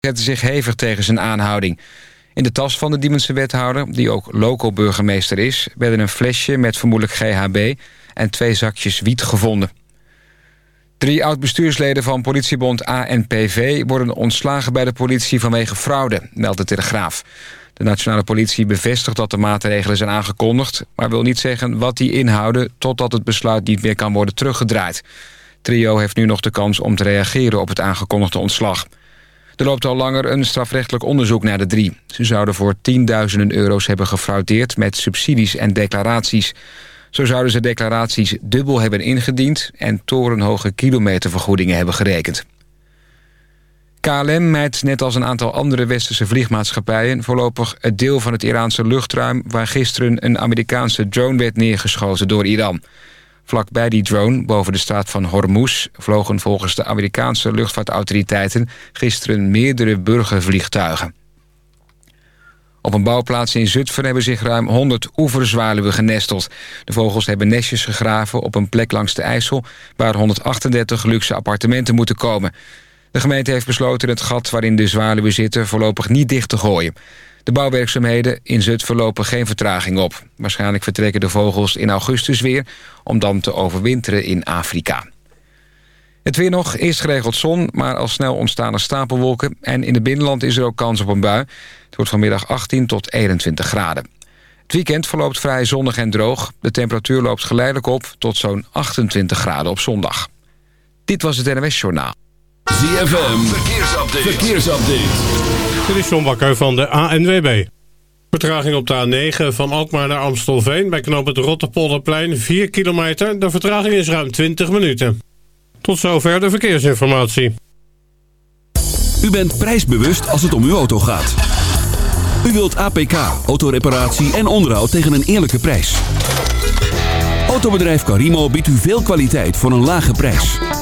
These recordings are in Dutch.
zette zich hevig tegen zijn aanhouding. In de tas van de Diemense wethouder, die ook local burgemeester is... werden een flesje met vermoedelijk GHB en twee zakjes wiet gevonden. Drie oud-bestuursleden van politiebond ANPV... worden ontslagen bij de politie vanwege fraude, meldt de Telegraaf. De nationale politie bevestigt dat de maatregelen zijn aangekondigd... maar wil niet zeggen wat die inhouden... totdat het besluit niet meer kan worden teruggedraaid. Trio heeft nu nog de kans om te reageren op het aangekondigde ontslag. Er loopt al langer een strafrechtelijk onderzoek naar de drie. Ze zouden voor tienduizenden euro's hebben gefraudeerd met subsidies en declaraties. Zo zouden ze declaraties dubbel hebben ingediend... en torenhoge kilometervergoedingen hebben gerekend. KLM mijt net als een aantal andere westerse vliegmaatschappijen... voorlopig het deel van het Iraanse luchtruim... waar gisteren een Amerikaanse drone werd neergeschoten door Iran. Vlakbij die drone, boven de straat van Hormuz... vlogen volgens de Amerikaanse luchtvaartautoriteiten... gisteren meerdere burgervliegtuigen. Op een bouwplaats in Zutphen hebben zich ruim 100 oeverzwaluwen genesteld. De vogels hebben nestjes gegraven op een plek langs de IJssel... waar 138 luxe appartementen moeten komen. De gemeente heeft besloten het gat waarin de zwaluwen zitten... voorlopig niet dicht te gooien. De bouwwerkzaamheden in Zutphen lopen geen vertraging op. Waarschijnlijk vertrekken de vogels in augustus weer... om dan te overwinteren in Afrika. Het weer nog, eerst geregeld zon, maar al snel ontstaan er stapelwolken... en in het binnenland is er ook kans op een bui. Het wordt vanmiddag 18 tot 21 graden. Het weekend verloopt vrij zonnig en droog. De temperatuur loopt geleidelijk op tot zo'n 28 graden op zondag. Dit was het NWS Journaal. ZFM, verkeersupdate. verkeersupdate. Dit is John Bakker van de ANWB. Vertraging op de A9 van Alkmaar naar Amstelveen... bij knoop het Rotterpolderplein 4 kilometer. De vertraging is ruim 20 minuten. Tot zover de verkeersinformatie. U bent prijsbewust als het om uw auto gaat. U wilt APK, autoreparatie en onderhoud tegen een eerlijke prijs. Autobedrijf Carimo biedt u veel kwaliteit voor een lage prijs.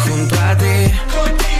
junto a.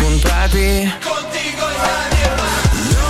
puntati. Contigo Italia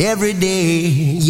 Every day.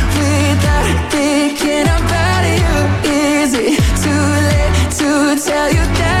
without thinking about you? Is it too late to tell you that?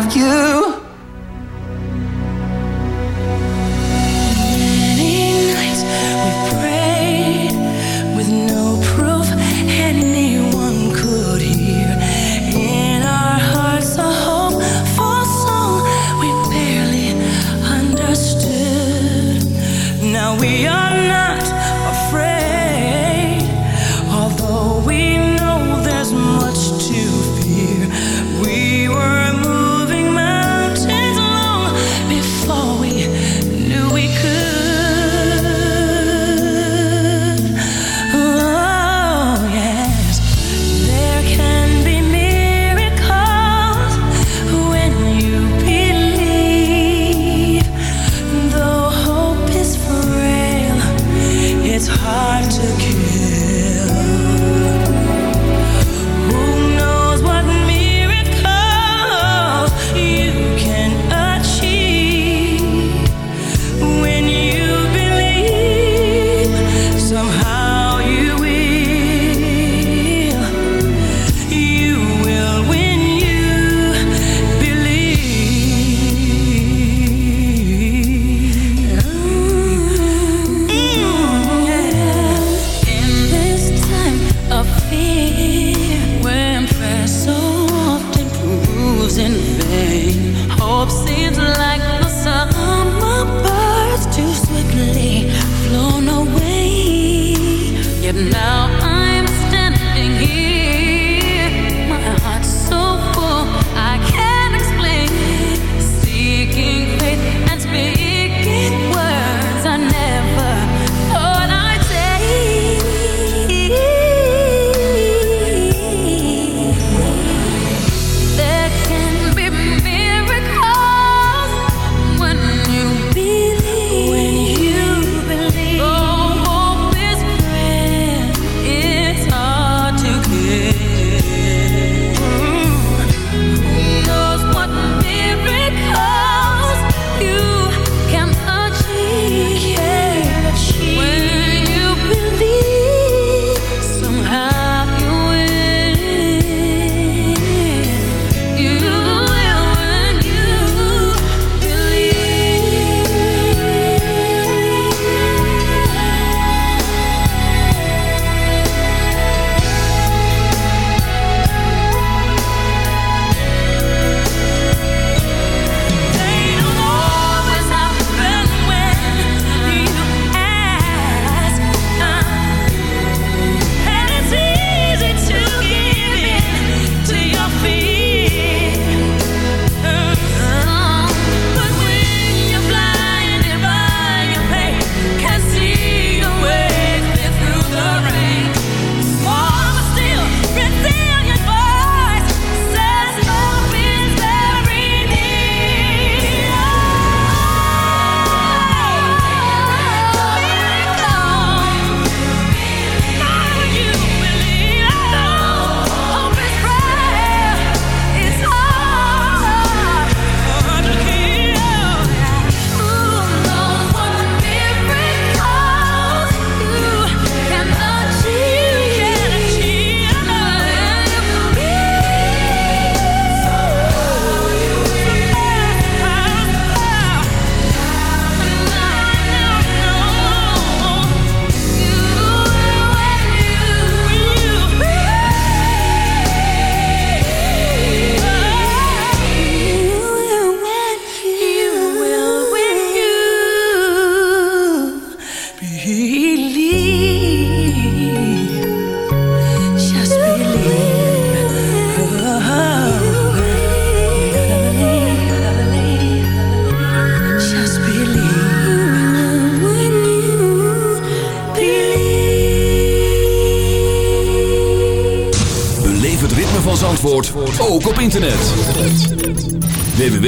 Have you?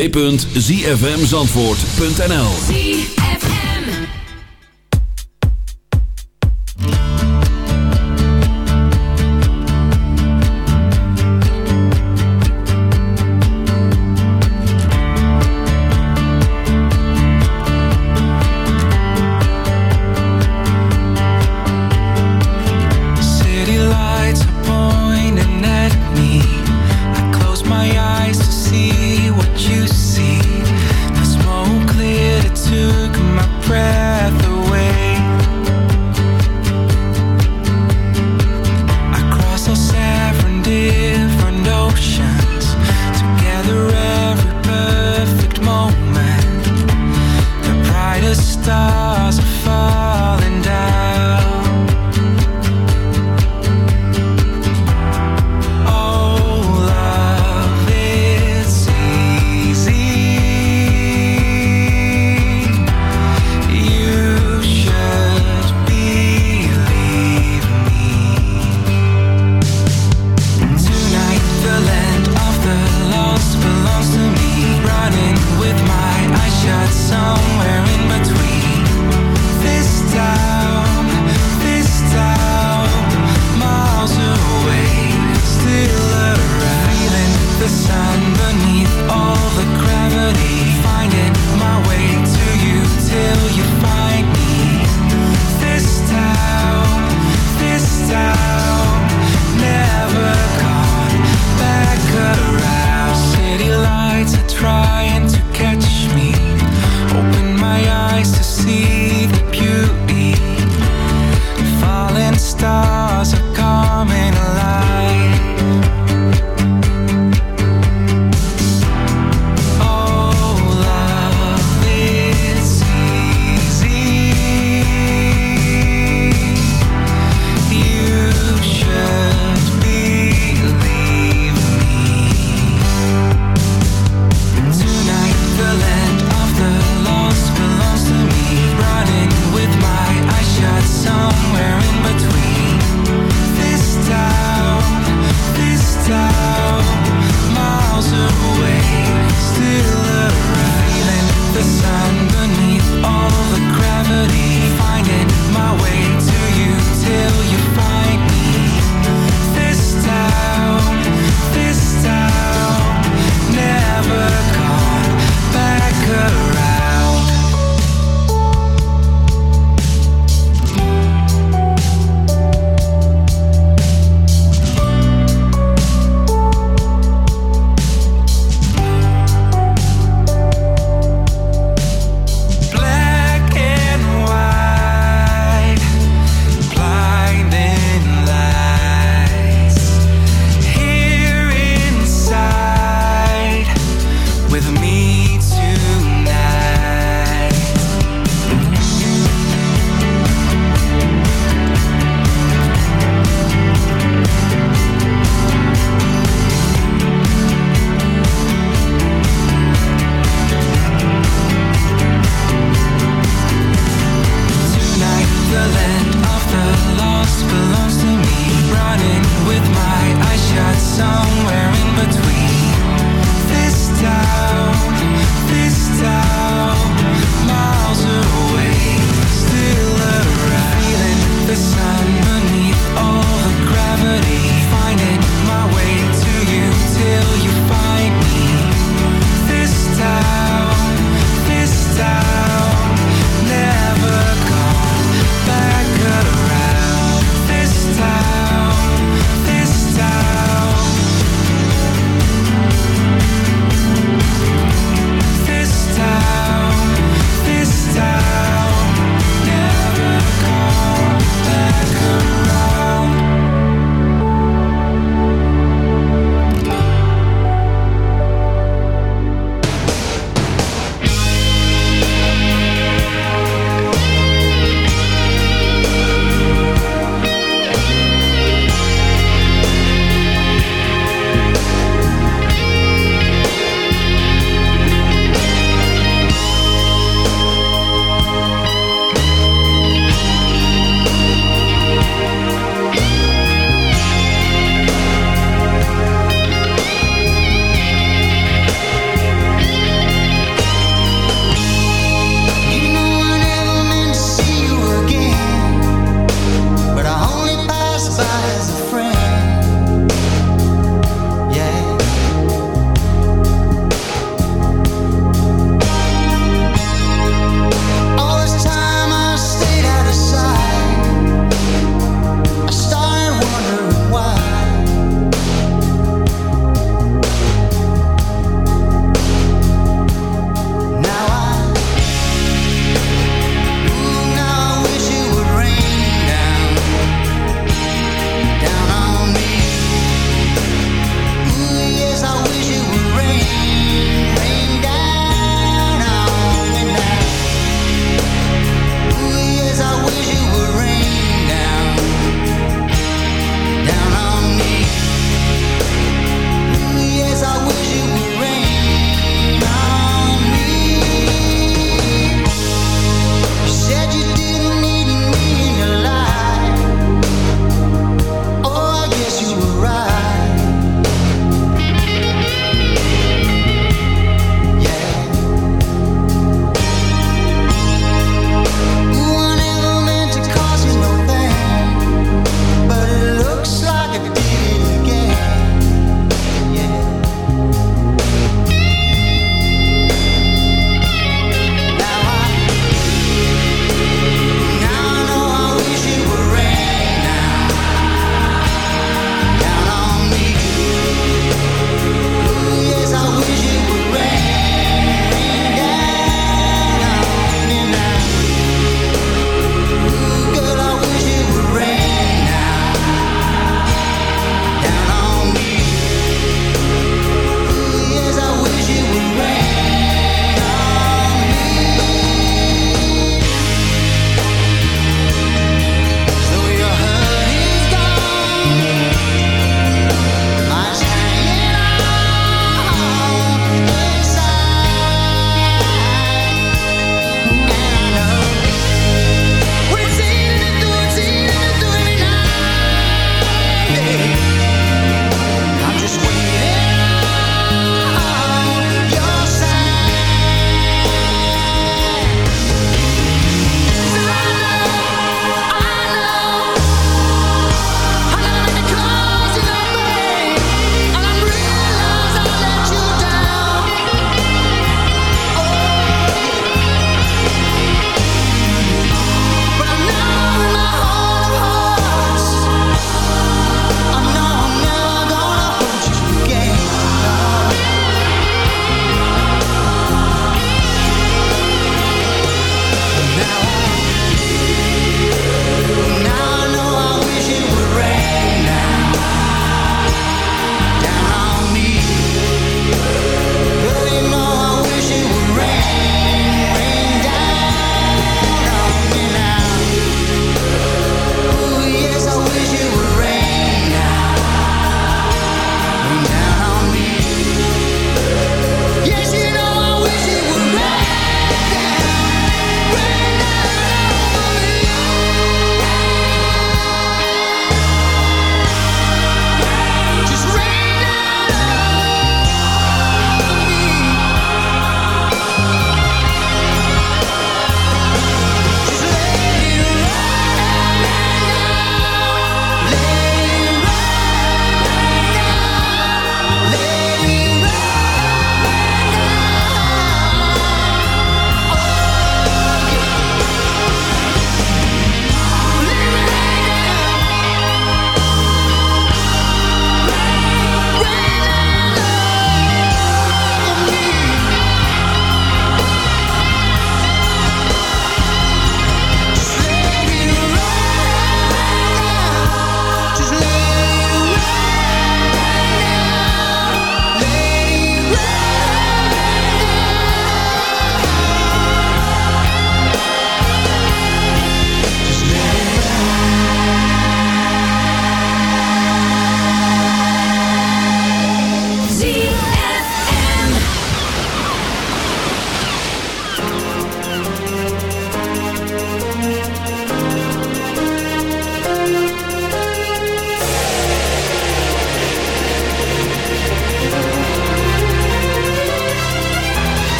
www.zfmzandvoort.nl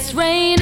It's raining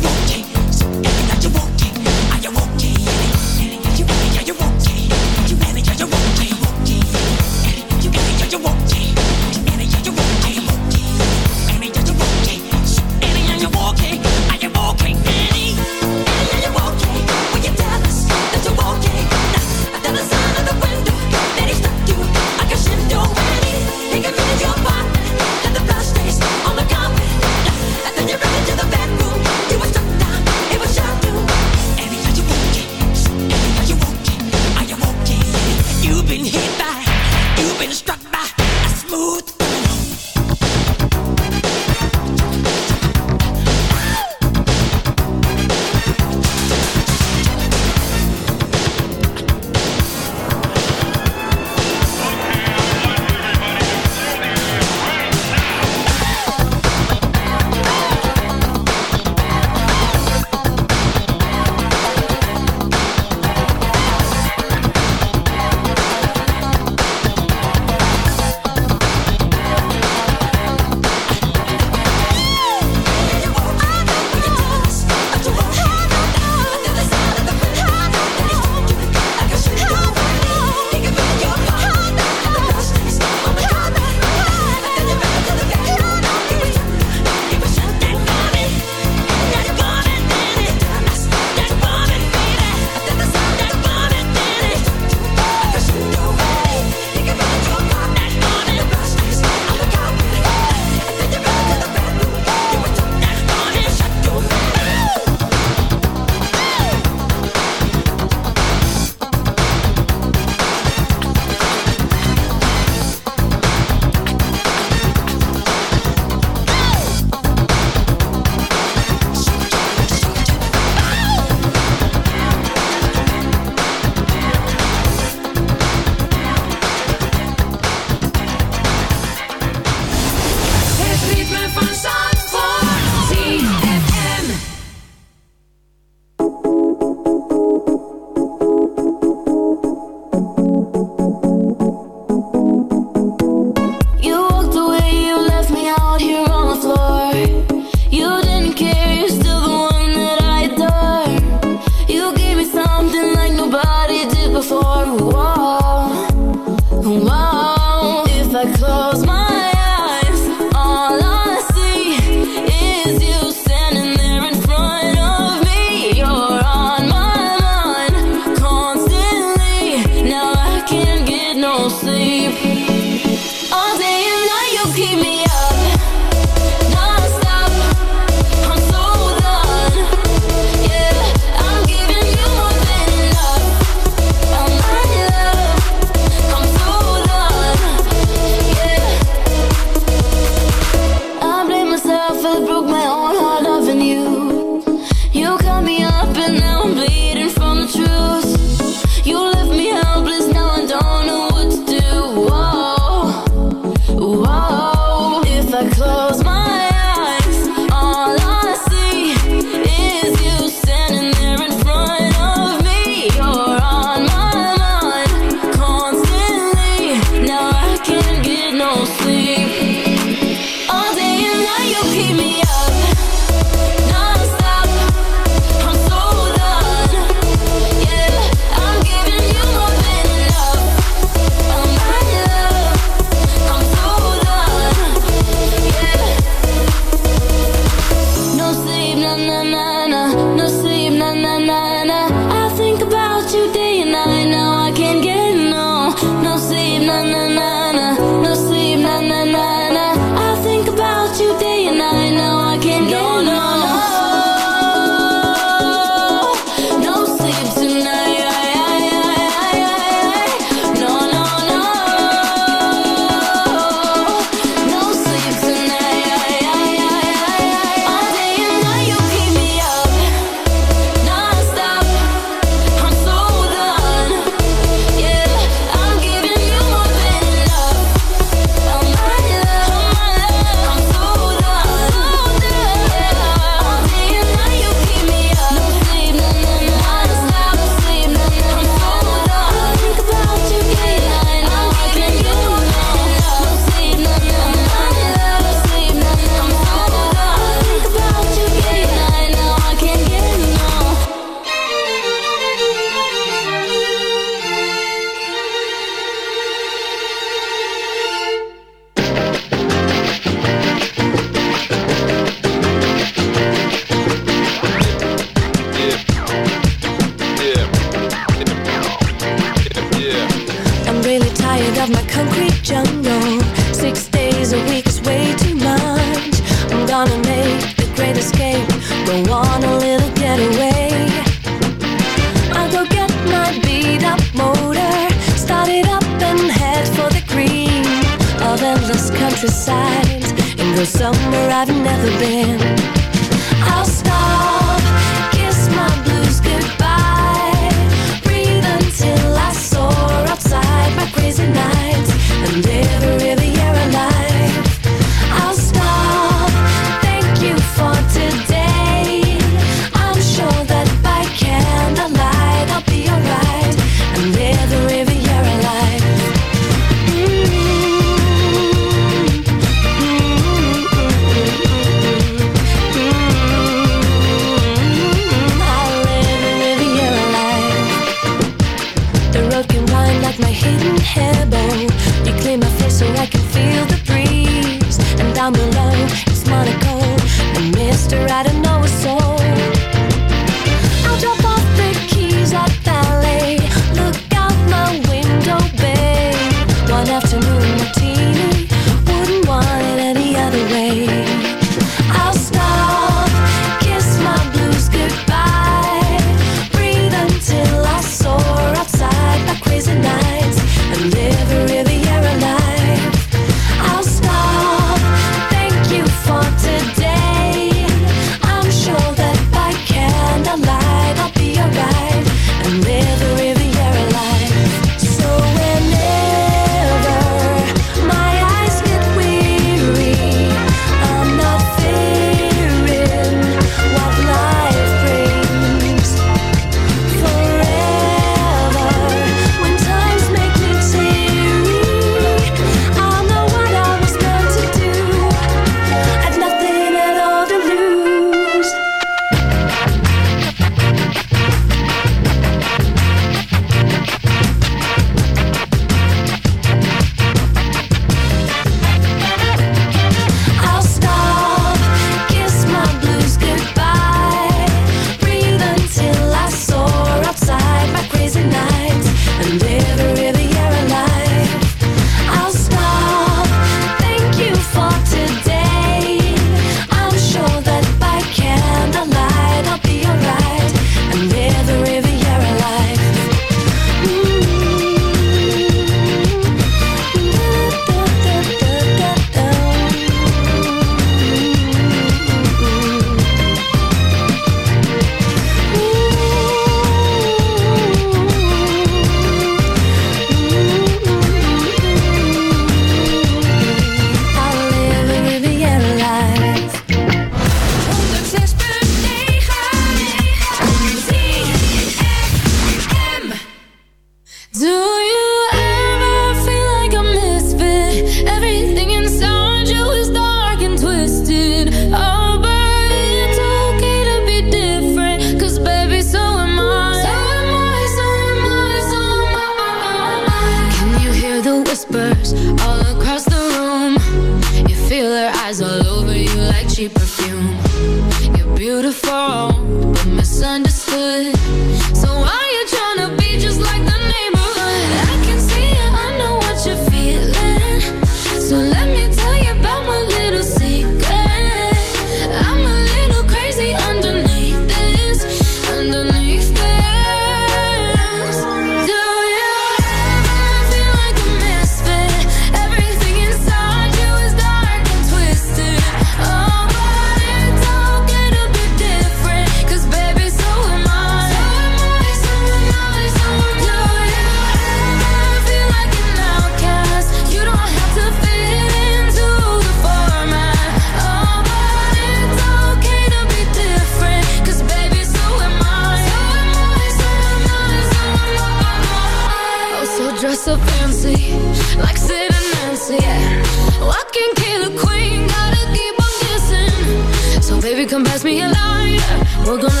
come pass me a lighter. We're gonna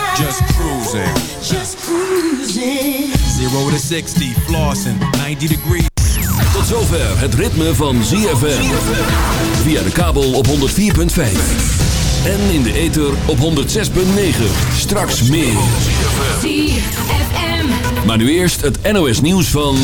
Just cruising. Just cruising. Zero to 60, flossing, 90 degrees. Tot zover het ritme van ZFM. Via de kabel op 104.5. En in de ether op 106.9. Straks meer. ZFM. Maar nu eerst het NOS nieuws van...